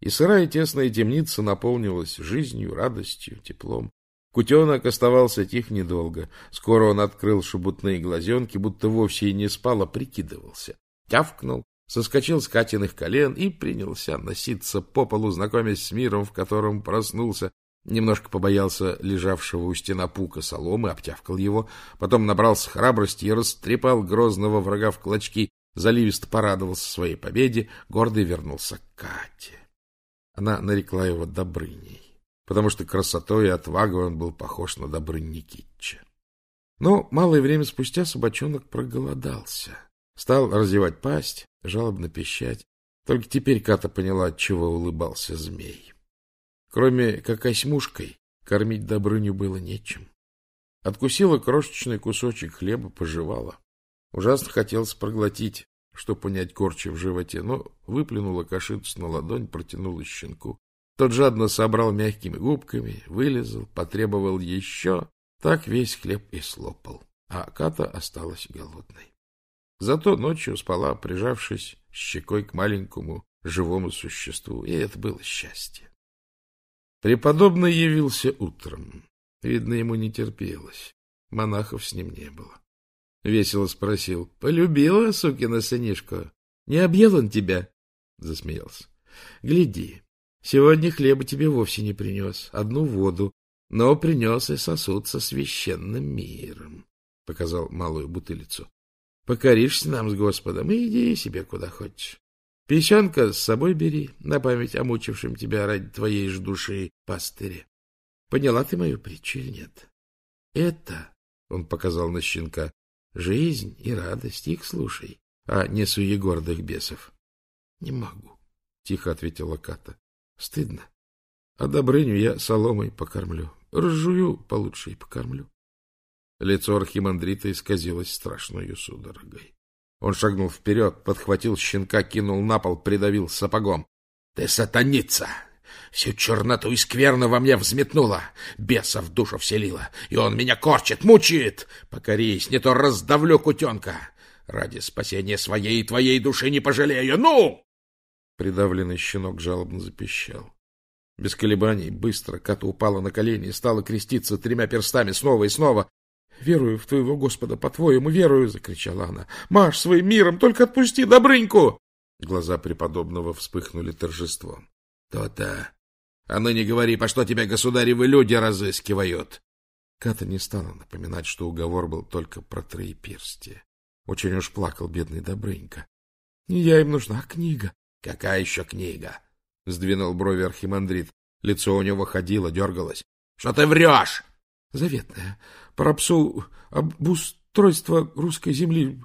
[SPEAKER 1] И сырая тесная темница наполнилась жизнью, радостью, теплом. Кутенок оставался тих недолго. Скоро он открыл шебутные глазенки, будто вовсе и не спал, а прикидывался. Тявкнул, соскочил с Катиных колен и принялся носиться по полу, знакомясь с миром, в котором проснулся. Немножко побоялся лежавшего у стена пука соломы, обтявкал его, потом набрался храбрости и растрепал грозного врага в клочки, заливисто порадовался своей победе, гордый вернулся к Кате. Она нарекла его Добрыней, потому что красотой и отвагой он был похож на Добрынь Никитча. Но малое время спустя собачонок проголодался. Стал разевать пасть, жалобно пищать. Только теперь Ката поняла, от чего улыбался змей. Кроме как осьмушкой, кормить Добрыню было нечем. Откусила крошечный кусочек хлеба, пожевала. Ужасно хотелось проглотить, что понять корчи в животе, но выплюнула кашицу на ладонь, протянула щенку. Тот жадно собрал мягкими губками, вылезал, потребовал еще. Так весь хлеб и слопал, а Ката осталась голодной. Зато ночью спала, прижавшись щекой к маленькому живому существу, и это было счастье. Преподобный явился утром. Видно, ему не терпелось. Монахов с ним не было. Весело спросил. — Полюбила, сукина сынишка? Не объел он тебя? Засмеялся. — Гляди, сегодня хлеба тебе вовсе не принес, одну воду, но принес и сосуд со священным миром, — показал малую бутылицу. Покоришься нам с Господом и иди себе куда хочешь. Песенка с собой бери, на память о мучившем тебя ради твоей же души пастыре. Поняла ты мою притчу или нет? Это, — он показал на щенка, — жизнь и радость, их слушай, а не суегордых бесов. — Не могу, — тихо ответила Ката. — Стыдно. А Добрыню я соломой покормлю. Разжую получше и покормлю. Лицо архимандрита исказилось страшной судорогой. Он шагнул вперед, подхватил щенка, кинул на пол, придавил сапогом. — Ты сатаница! Всю черноту и скверну во мне взметнула, беса в душу вселила, и он меня корчит, мучает. Покорись, не то раздавлю кутенка. Ради спасения своей и твоей души не пожалею. Ну! Придавленный щенок жалобно запищал. Без колебаний, быстро, Ката упала на колени и стала креститься тремя перстами снова и снова. Верую в твоего Господа, по-твоему, верую, — закричала она. — Маш своим миром, только отпусти Добрыньку! Глаза преподобного вспыхнули торжеством. То — То-то. А ныне говори, по что тебя государевы люди разыскивают? Ката не стала напоминать, что уговор был только про троепирстие. Очень уж плакал бедный Добрынька. — Я им нужна книга. — Какая еще книга? — сдвинул брови архимандрит. Лицо у него ходило, дергалось. — Что ты врешь? — Заветная про псу обустройство русской земли,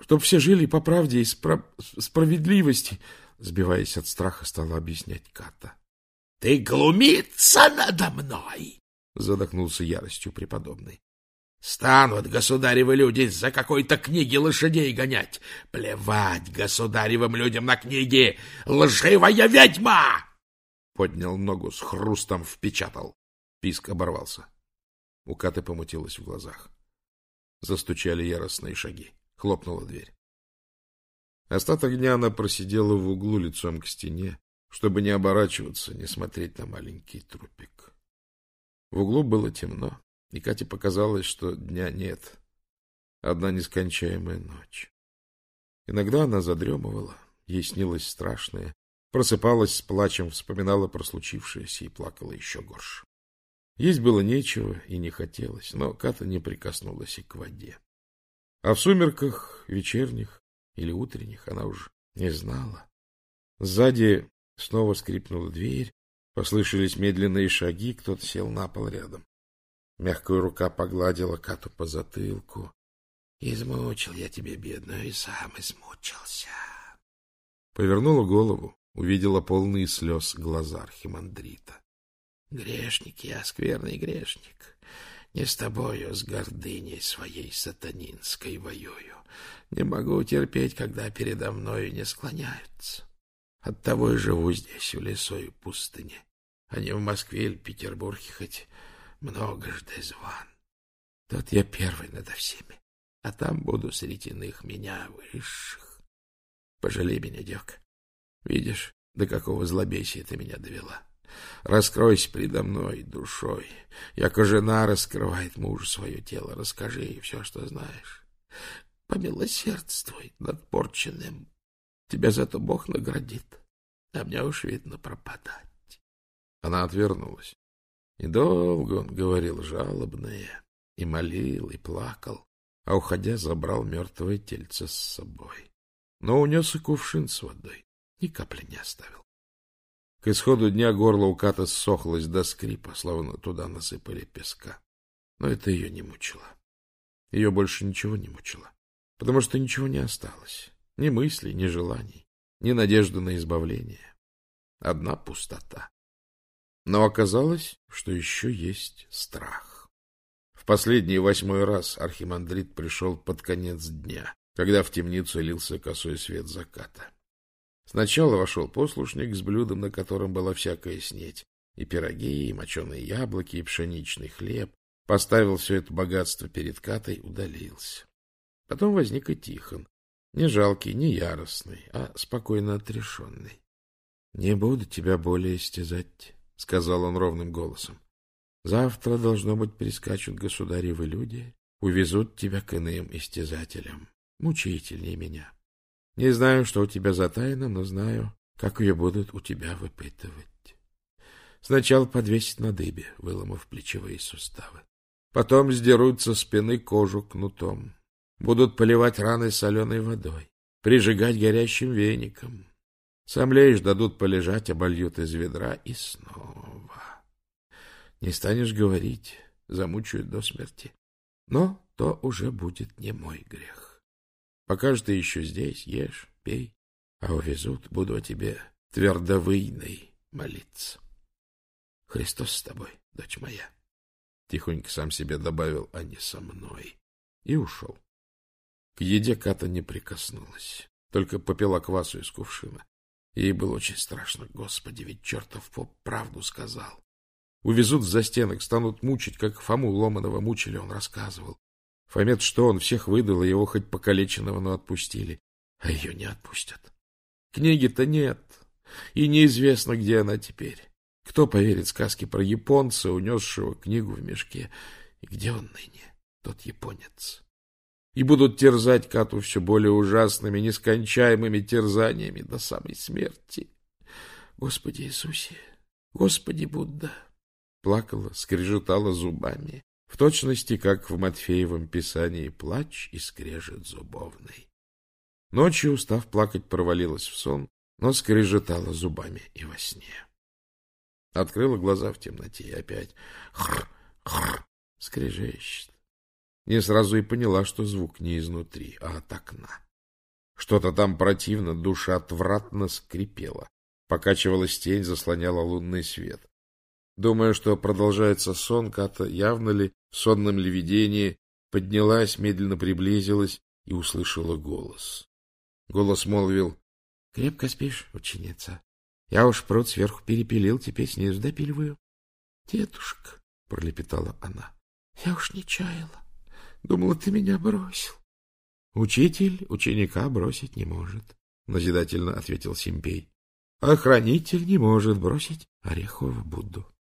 [SPEAKER 1] чтоб все жили по правде и спро... справедливости, сбиваясь от страха, стала объяснять Ката. — Ты глумиться надо мной! — задохнулся яростью преподобный. — Станут государевы люди за какой-то книги лошадей гонять. Плевать государевым людям на книги! Лживая ведьма! Поднял ногу с хрустом, впечатал. Писк оборвался. У Каты помутилось в глазах. Застучали яростные шаги. Хлопнула дверь. Остаток дня она просидела в углу лицом к стене, чтобы не оборачиваться, не смотреть на маленький трупик. В углу было темно, и Кате показалось, что дня нет. Одна нескончаемая ночь. Иногда она задремывала, ей снилось страшное, просыпалась с плачем, вспоминала про случившееся и плакала еще горше. Есть было нечего и не хотелось, но Ката не прикоснулась и к воде. А в сумерках вечерних или утренних она уж не знала. Сзади снова скрипнула дверь, послышались медленные шаги, кто-то сел на пол рядом. Мягкая рука погладила Кату по затылку. — Измучил я тебя, бедную, и сам измучился. Повернула голову. увидела полные слез глаза архимандрита.
[SPEAKER 2] — Грешник я, скверный грешник. Не с тобою, с гордыней своей сатанинской воюю. Не могу терпеть, когда передо мною не склоняются. Оттого и живу здесь, в лесу и пустыне, а не в Москве или Петербурге, хоть многожды зван. Тут я первый надо всеми, а там буду среди иных меня высших. Пожалей меня, девка. Видишь, до какого злобесия ты меня довела. Раскройся предо мной душой, яко жена раскрывает мужу свое тело. Расскажи ей все, что знаешь. Помилосердствуй над порченным. Тебя зато Бог наградит, а мне уж видно пропадать.
[SPEAKER 1] Она отвернулась. И долго он говорил жалобное, и молил, и плакал, а, уходя, забрал мертвое тельце с собой. Но унес и кувшин с водой, ни капли не оставил. К исходу дня горло у Ката ссохлось до скрипа, словно туда насыпали песка. Но это ее не мучило. Ее больше ничего не мучило, потому что ничего не осталось. Ни мыслей, ни желаний, ни надежды на избавление. Одна пустота. Но оказалось, что еще есть страх. В последний восьмой раз архимандрит пришел под конец дня, когда в темницу лился косой свет заката. Сначала вошел послушник с блюдом, на котором была всякая снеть, и пироги, и моченые яблоки, и пшеничный хлеб. Поставил все это богатство перед Катой, удалился. Потом возник и Тихон, не жалкий, не яростный, а спокойно отрешенный. — Не буду тебя более истязать, — сказал он ровным голосом. — Завтра, должно быть, прискачут государевы люди, увезут тебя к иным истязателям, мучительнее меня. Не знаю, что у тебя за тайна, но знаю, как ее будут у тебя выпытывать. Сначала подвесить на дыбе, выломав плечевые суставы. Потом сдерут со спины кожу кнутом. Будут поливать раны соленой водой, прижигать горящим веником. Сомлеешь, дадут полежать, обольют из ведра и снова. Не станешь говорить, замучают до смерти. Но то уже будет не мой грех. Пока же ты еще здесь, ешь, пей, а увезут, буду о тебе твердовыйной молиться. Христос с тобой, дочь моя. Тихонько сам себе добавил, а не со мной. И ушел. К еде Ката не прикоснулась, только попила квасу из кувшина. Ей было очень страшно. Господи, ведь чертов поп правду сказал. Увезут за стенок, станут мучить, как Фому Ломанова мучили, он рассказывал. Фомет что, он всех выдал, его хоть покалеченного, но отпустили. А ее не отпустят. Книги-то нет, и неизвестно, где она теперь. Кто поверит сказке про японца, унесшего книгу в мешке? И где он ныне, тот японец? И будут терзать Кату все более ужасными, нескончаемыми терзаниями до самой смерти. Господи Иисусе! Господи Будда! Плакала, скрежетала зубами в точности, как в Матфеевом писании «Плач и скрежет зубовный». Ночью, устав плакать, провалилась в сон, но скрежетала зубами и во сне. Открыла глаза в темноте и опять хр-хр скрежещет. Не сразу и поняла, что звук не изнутри, а от окна. Что-то там противно, душа отвратно скрипела. Покачивалась тень, заслоняла лунный свет. Думая, что продолжается сон, Ката явно ли в сонном ли видении поднялась, медленно приблизилась и услышала голос. Голос молвил. — Крепко спишь, ученица? Я уж пруд сверху перепилил, теперь снизу допиливаю. — Дедушка, — пролепетала она, — я уж не чаяла. Думала, ты меня бросил. — Учитель ученика бросить не может, — назидательно ответил Симпей. — Охранитель не может бросить Орехова Будду. —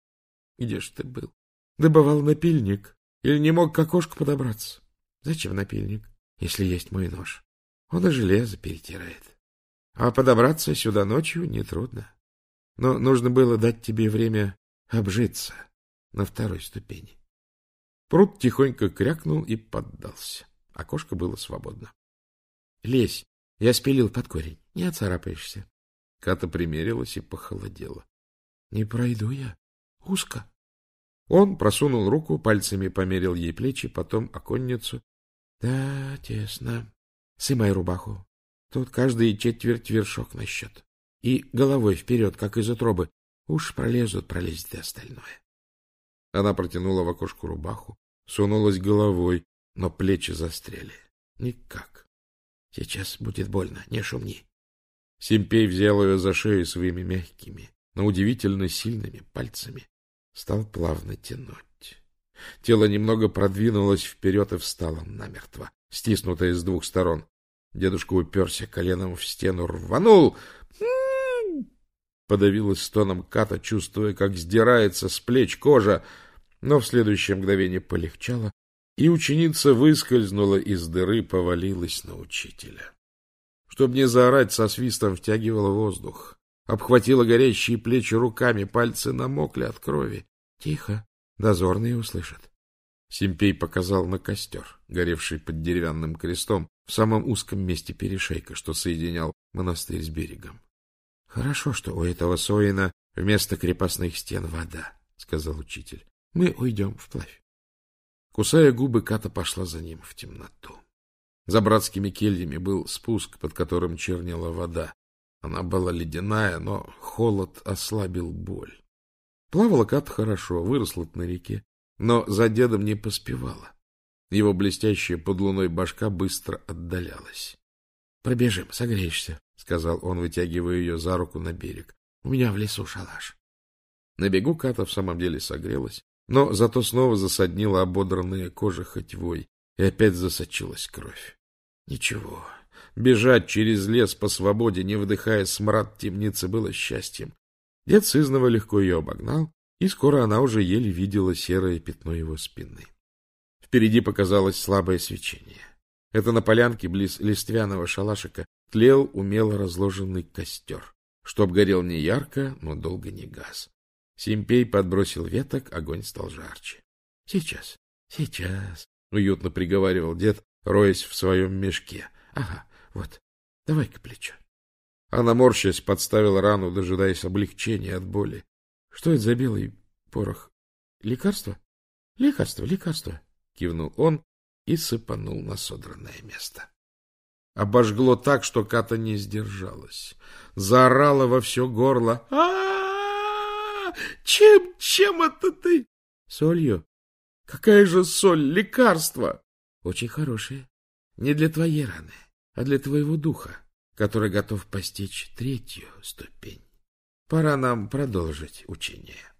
[SPEAKER 1] Где ж ты был? Добывал напильник. Или не мог к окошку подобраться? Зачем напильник, если есть мой нож? Он и железо перетирает. А подобраться сюда ночью нетрудно. Но нужно было дать тебе время обжиться на второй ступени. Пруд тихонько крякнул и поддался. Окошко было свободно. — Лезь, я спилил под корень, не оцарапаешься. Ката примерилась и похолодела. — Не пройду я. Узко. Он просунул руку, пальцами померил ей плечи, потом оконницу. — Да, тесно. Сымай рубаху. Тут каждый четверть вершок на счет.
[SPEAKER 2] и головой вперед, как из утробы. Уж пролезут, пролезет и остальное.
[SPEAKER 1] Она протянула в окошко рубаху, сунулась головой, но плечи застряли. Никак.
[SPEAKER 2] Сейчас будет больно, не шумни.
[SPEAKER 1] Симпей взял ее за шею своими мягкими, но удивительно сильными пальцами, стал плавно тянуть. Тело немного продвинулось вперед и встало намертво, стиснутое с двух сторон. Дедушка уперся коленом в стену, рванул. Подавилась стоном ката, чувствуя, как сдирается с плеч кожа, но в следующее мгновение полегчало, и ученица выскользнула из дыры, повалилась на учителя. Чтобы не заорать, со свистом втягивала воздух, обхватила горящие плечи руками, пальцы намокли от крови. Тихо, дозорные услышат. Симпей показал на костер, горевший под деревянным крестом в самом узком месте перешейка, что соединял монастырь с берегом. — Хорошо, что у этого Соина вместо крепостных стен вода, — сказал учитель. Мы уйдем вплавь. Кусая губы, Ката пошла за ним в темноту. За братскими кельями был спуск, под которым чернела вода. Она была ледяная, но холод ослабил боль. Плавала Ката хорошо, выросла на реке, но за дедом не поспевала. Его блестящая под луной башка быстро отдалялась. — Пробежим, согреешься, — сказал он, вытягивая ее за руку на берег. — У меня в лесу шалаш. На бегу Ката в самом деле согрелась, но зато снова засаднила ободранная кожа хотьвой, и опять засочилась кровь. Ничего, бежать через лес по свободе, не вдыхая смрад темницы, было счастьем. Дед сызнова легко ее обогнал, и скоро она уже еле видела серое пятно его спины. Впереди показалось слабое свечение. Это на полянке близ листвяного шалашика тлел умело разложенный костер, что обгорел не ярко, но долго не газ. Симпей подбросил веток, огонь стал жарче. — Сейчас, сейчас, — уютно приговаривал дед, роясь в своем мешке. — Ага, вот, давай-ка плечо. Она, морщась, подставила рану, дожидаясь облегчения от боли. — Что это за белый порох? — Лекарство? — Лекарство, лекарство, — кивнул он и сыпанул на содранное место. Обожгло так, что Ката не сдержалась. Заорала во все горло. а чем, чем это ты? Солью. Какая же соль? Лекарство. Очень хорошее. Не для твоей раны, а для твоего духа, который готов постичь третью ступень. Пора нам продолжить учение.